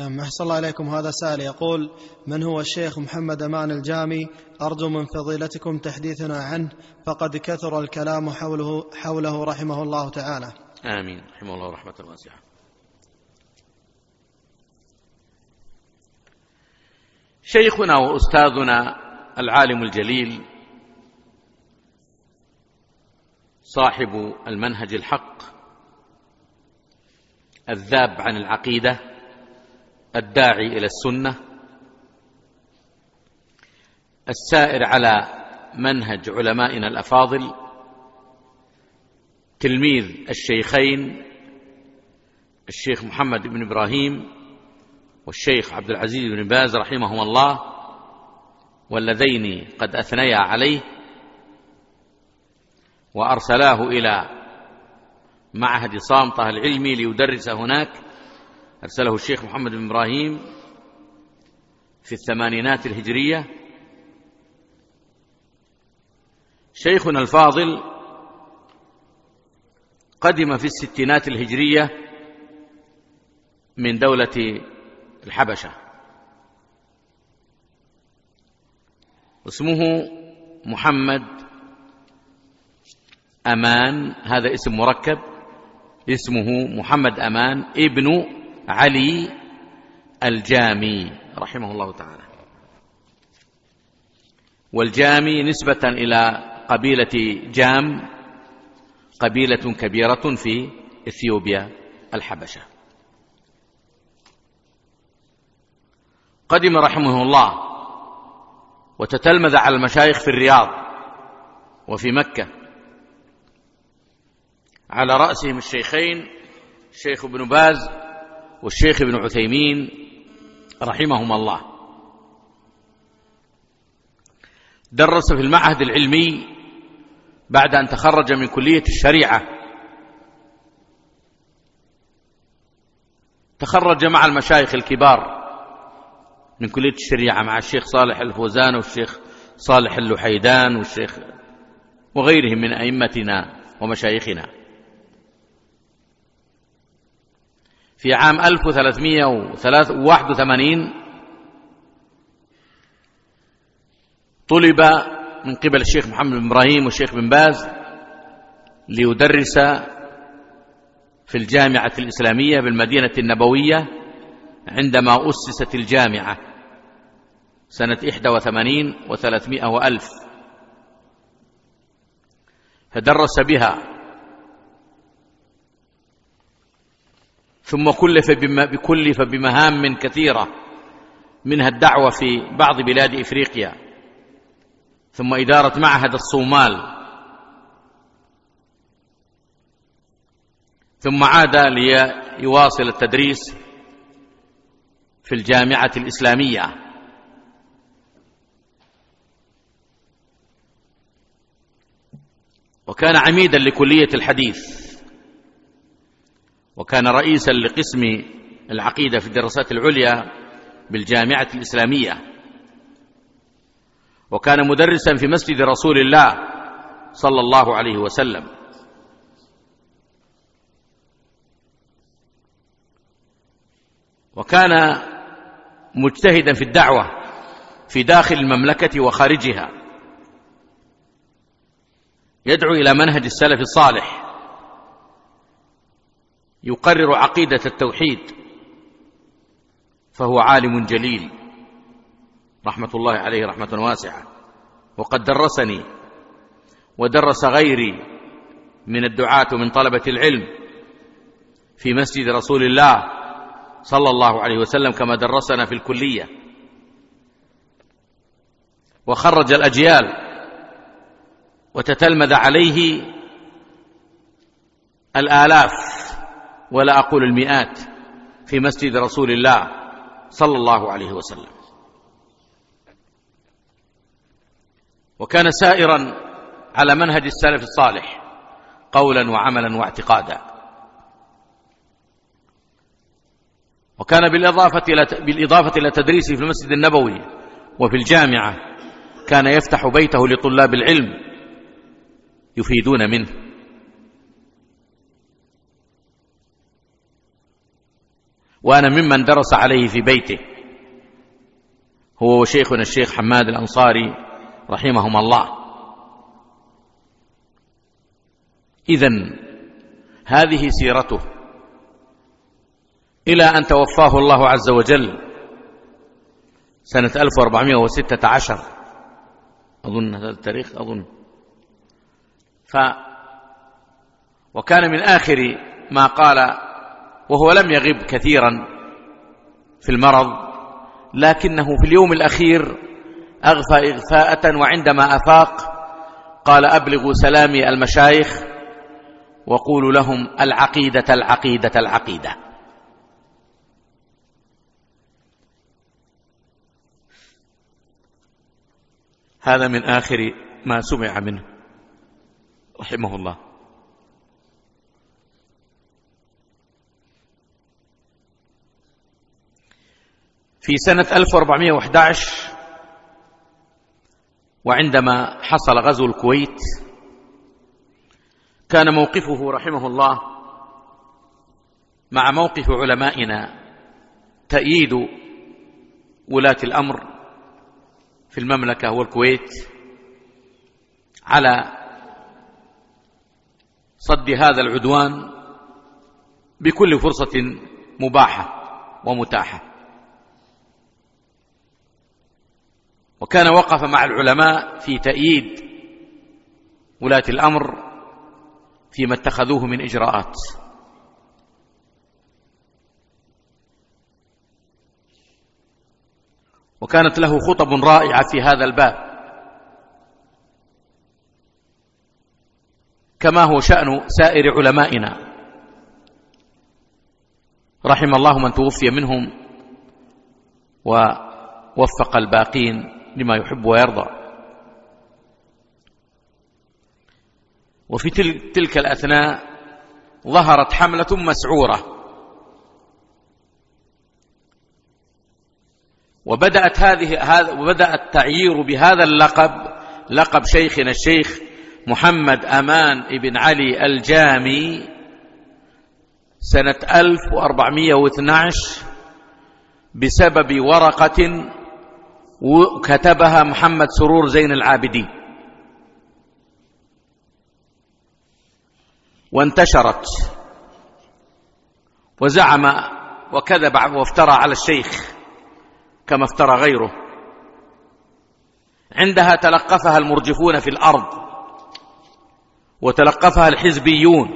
نعم أحسن الله إليكم هذا سائل يقول من هو الشيخ محمد أمان الجامي؟ أرجو من فضيلتكم تحديثنا عنه فقد كثر الكلام حوله, حوله رحمه الله تعالى. آمين رحمه الله رحمة واسعة. شيخنا وأستاذنا العالم الجليل صاحب المنهج الحق الذاب عن العقيدة الداعي إلى السنة. السائر على منهج علمائنا الأفاضل. تلميذ الشيخين الشيخ محمد بن إبراهيم والشيخ عبد العزيز بن باز رحمهما الله واللذين قد أثنيا عليه وأرسلاه إلى معهد صامتة العلمي ليدرس هناك. أرسله الشيخ محمد بن إبراهيم في الثمانينات الهجرية. شيخنا الفاضل قدم في الستينات الهجرية من دولة الحبشة. اسمه محمد أمان هذا اسم مركب اسمه محمد أمان ابن علي الجامي رحمه الله تعالى. والجامي نسبة إلى قبيلة جام قبيلة كبيرة في إثيوبيا الحبشة. قدم رحمه الله وتتلمذ على المشايخ في الرياض وفي مكة على رأسهم الشيخين الشيخ ابن باز والشيخ ابن عثيمين رحمهما الله. درس في المعهد العلمي بعد أن تخرج من كلية الشريعة. تخرج مع المشايخ الكبار من كلية الشريعة مع الشيخ صالح الفوزان والشيخ صالح اللحيدان والشيخ وغيرهم من أئمتنا ومشايخنا. في عام 1381 طلب من قبل الشيخ محمد بن إبراهيم والشيخ بن باز ليدرس في الجامعة الإسلامية بالمدينة النبوية عندما أسست الجامعة سنة 81 و300 وألف. فدرس بها ثم كلف بكلف بمهام كثيرة منها الدعوة في بعض بلاد إفريقيا. ثم إدارة معهد الصومال. ثم عاد ليواصل التدريس في الجامعة الإسلامية. وكان عميدا لكلية الحديث. وكان رئيسا لقسم العقيدة في الدراسات العليا بالجامعة الإسلامية. وكان مدرسا في مسجد رسول الله صلى الله عليه وسلم. وكان مجتهدا في الدعوة في داخل المملكة وخارجها. يدعو إلى منهج السلف الصالح. يقرر عقيدة التوحيد فهو عالم جليل. رحمة الله عليه رحمة واسعة. وقد درسني ودرس غيري من الدعاة ومن طلبة العلم في مسجد رسول الله صلى الله عليه وسلم كما درسنا في الكلية. وخرج الأجيال وتتلمذ عليه الآلاف. ولا أقول المئات في مسجد رسول الله صلى الله عليه وسلم. وكان سائرا على منهج السلف الصالح قولا وعملا واعتقادا. وكان بالإضافة إلى بالإضافة إلى تدريسه في المسجد النبوي وفي الجامعة كان يفتح بيته لطلاب العلم يفيدون منه. وأنا ممن درس عليه في بيته. هو وشيخنا الشيخ حماد الأنصاري رحمهم الله. إذا هذه سيرته. إلى أن توفاه الله عز وجل سنة 1416 أظن هذا التاريخ أظن. ف وكان من آخر ما قال وهو لم يغب كثيرا في المرض لكنه في اليوم الأخير أغفى إغفاءة وعندما أفاق قال أبلغوا سلامي المشايخ وقولوا لهم العقيدة العقيدة العقيدة. هذا من آخر ما سمع منه رحمه الله. في سنة 1411 وعندما حصل غزو الكويت كان موقفه رحمه الله مع موقف علمائنا تأييد ولاة الأمر في المملكة والكويت على صد هذا العدوان بكل فرصة مباحة ومتاحة. وكان وقف مع العلماء في تأييد ولاة الأمر فيما اتخذوه من إجراءات. وكانت له خطب رائعة في هذا الباب. كما هو شأن سائر علمائنا. رحم الله من توفي منهم ووفق الباقين. لما يحب ويرضى. وفي تلك الأثناء ظهرت حملة مسعورة. وبدأت هذه هذا وبدأ التعيير بهذا اللقب لقب شيخنا الشيخ محمد أمان بن علي الجامي سنة 1412 بسبب ورقة كتبها محمد سرور زين العابدين. وانتشرت. وزعم وكذب وافترى على الشيخ كما افترى غيره. عندها تلقفها المرجفون في الأرض. وتلقفها الحزبيون.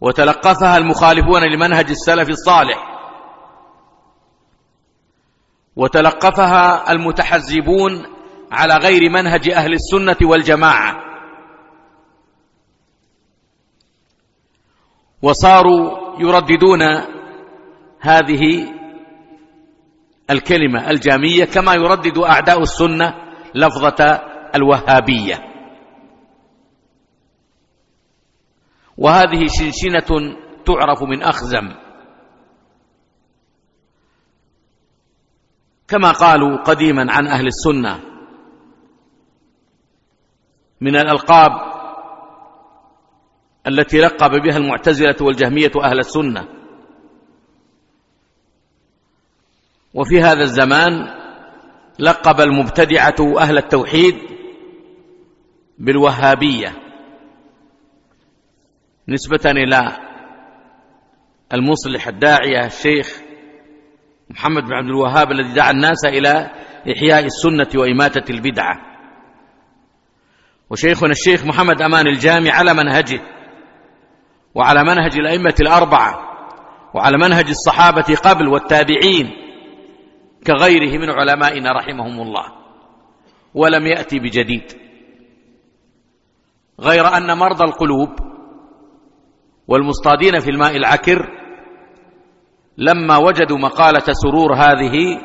وتلقفها المخالفون لمنهج السلف الصالح. وتلقفها المتحزبون على غير منهج أهل السنة والجماعة. وصاروا يرددون هذه الكلمة الجامية كما يردد أعداء السنة لفظة الوهابية. وهذه شنشنة تعرف من أخزم. كما قالوا قديما عن أهل السنة. من الألقاب التي لقب بها المعتزلة والجهمية أهل السنة. وفي هذا الزمان لقب المبتدعة أهل التوحيد بالوهابية. نسبة إلى المصلح الداعية الشيخ محمد بن عبد الوهاب الذي دعا الناس إلى إحياء السنة وإماتة البدعة. وشيخنا الشيخ محمد أمان الجامع على منهجه وعلى منهج الأئمة الأربعة وعلى منهج الصحابة قبل والتابعين كغيره من علمائنا رحمهم الله. ولم يأتي بجديد. غير أن مرضى القلوب والمصطادين في الماء العكر لما وجدوا مقالة سرور هذه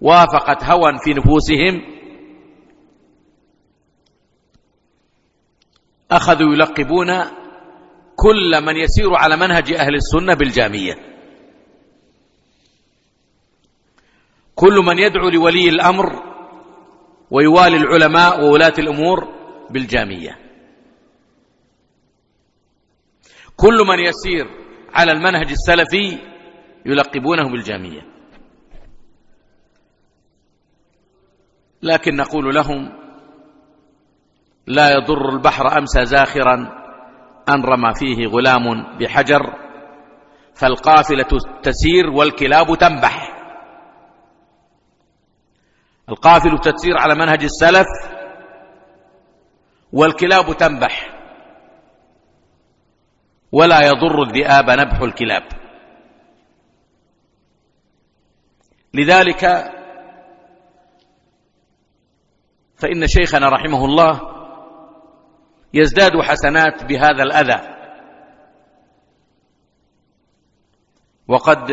وافقت هوى في نفوسهم أخذوا يلقبون كل من يسير على منهج أهل السنة بالجامية. كل من يدعو لولي الأمر ويوالي العلماء وولاة الأمور بالجامية. كل من يسير على المنهج السلفي يلقبونه بالجامية. لكن نقول لهم لا يضر البحر أمسى زاخرا أن رمى فيه غلام بحجر فالقافلة تسير والكلاب تنبح. القافلة تسير على منهج السلف والكلاب تنبح. ولا يضر الذئاب نبح الكلاب. لذلك فإن شيخنا رحمه الله يزداد حسنات بهذا الأذى. وقد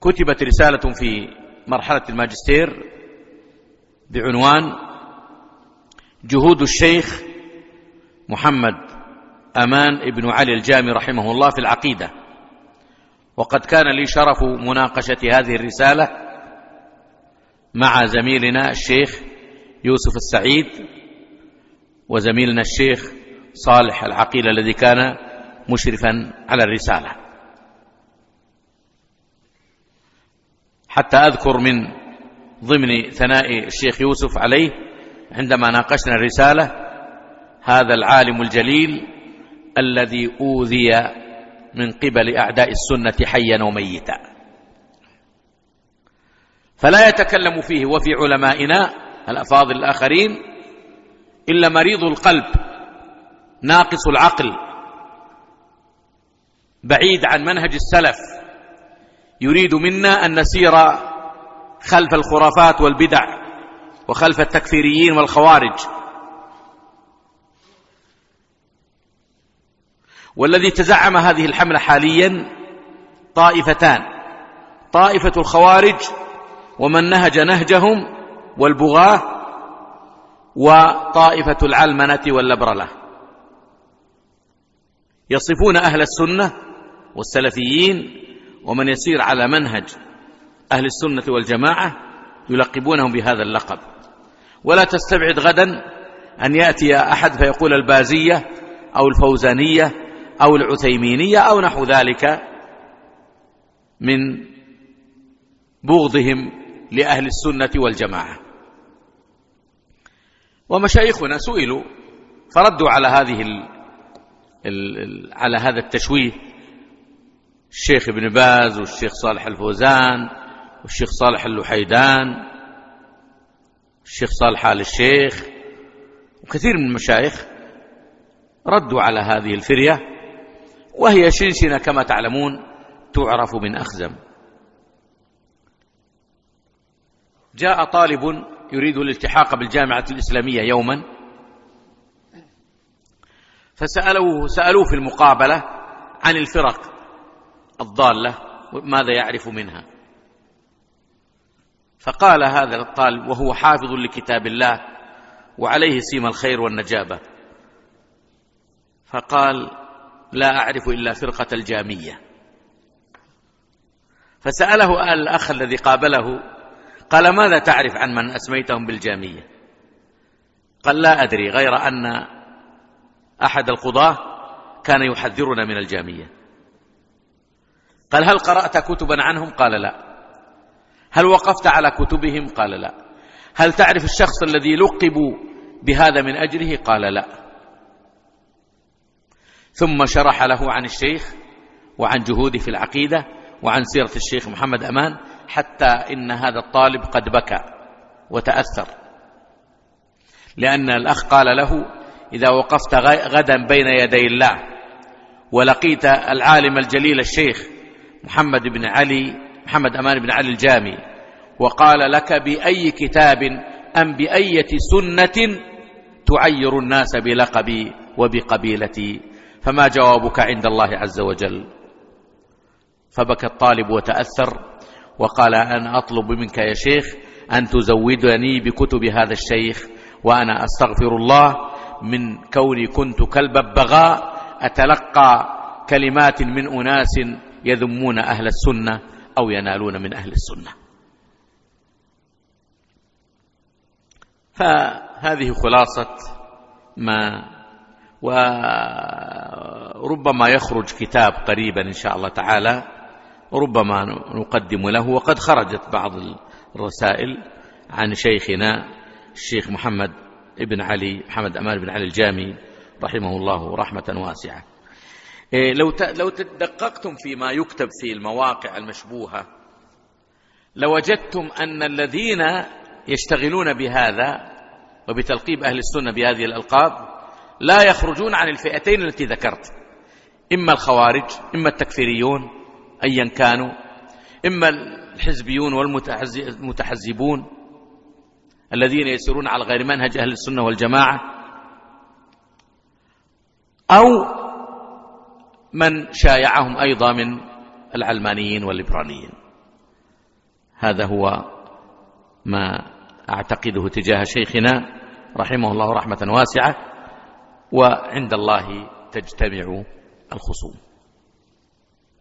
كتبت رسالة في مرحلة الماجستير بعنوان جهود الشيخ محمد أمان ابن علي الجامي رحمه الله في العقيدة. وقد كان لي شرف مناقشة هذه الرسالة مع زميلنا الشيخ يوسف السعيد وزميلنا الشيخ صالح العقيل الذي كان مشرفا على الرسالة. حتى أذكر من ضمن ثناء الشيخ يوسف عليه عندما ناقشنا الرسالة هذا العالم الجليل الذي أوذي من قبل أعداء السنة حيا وميتا. فلا يتكلم فيه وفي علمائنا الأفاضل الآخرين إلا مريض القلب ناقص العقل بعيد عن منهج السلف. يريد منا أن نسير خلف الخرافات والبدع وخلف التكفيريين والخوارج. والذي تزعم هذه الحملة حاليا طائفتان. طائفة الخوارج ومن نهج نهجهم والبغاة وطائفة العلمنة واللبرلة. يصفون أهل السنة والسلفيين ومن يسير على منهج أهل السنة والجماعة يلقبونهم بهذا اللقب. ولا تستبعد غدا أن يأتي أحد فيقول البازية أو الفوزانية أو العثيمينية أو نحو ذلك من بغضهم لأهل السنة والجماعة. ومشايخنا سئلوا فردوا على هذه ال ال على هذا التشويه الشيخ ابن باز والشيخ صالح الفوزان والشيخ صالح اللحيدان الشيخ صالح آل الشيخ وكثير من المشايخ ردوا على هذه الفرية وهي شنشنة كما تعلمون تعرف من أخزم. جاء طالب يريد الالتحاق بالجامعة الإسلامية يوما. فسألوه سألوه في المقابلة عن الفرق الضالة ماذا يعرف منها. فقال هذا الطالب وهو حافظ لكتاب الله وعليه سيم الخير والنجابة. فقال لا أعرف إلا فرقة الجامية. فسأله الأخ الذي قابله قال ماذا تعرف عن من أسميتهم بالجامية؟ قال لا أدري غير أن أحد القضاة كان يحذرنا من الجامية. قال هل قرأت كتبا عنهم؟ قال لا. هل وقفت على كتبهم؟ قال لا. هل تعرف الشخص الذي لقبوا بهذا من أجله؟ قال لا. ثم شرح له عن الشيخ وعن جهوده في العقيدة وعن سيرة الشيخ محمد أمان حتى إن هذا الطالب قد بكى وتأثر. لأن الأخ قال له إذا وقفت غدا بين يدي الله ولقيت العالم الجليل الشيخ محمد بن علي محمد أمان بن علي الجامي وقال لك بأي كتاب أم بأية سنة تعير الناس بلقبي وبقبيلتي فما جوابك عند الله عز وجل؟ فبكى الطالب وتأثر وقال أنا أطلب منك يا شيخ أن تزودني بكتب هذا الشيخ وأنا أستغفر الله من كوني كنت كالببغاء أتلقى كلمات من أناس يذمون أهل السنة أو ينالون من أهل السنة. فهذه خلاصة ما وربما يخرج كتاب قريبا إن شاء الله تعالى ربما نقدم له. وقد خرجت بعض الرسائل عن شيخنا الشيخ محمد ابن علي محمد أمان بن علي الجامي رحمه الله رحمة واسعة. إيه، لو لو تدققتم فيما يكتب في المواقع المشبوهة لوجدتم أن الذين يشتغلون بهذا وبتلقيب أهل السنة بهذه الألقاب لا يخرجون عن الفئتين التي ذكرت. إما الخوارج إما التكفيريون أيا كانوا. إما الحزبيون والمتحزبون الذين يسيرون على غير منهج أهل السنة والجماعة. أو من شايعهم أيضا من العلمانيين والليبرانيين هذا هو ما أعتقده تجاه شيخنا رحمه الله رحمة واسعة. وعند الله تجتمع الخصوم.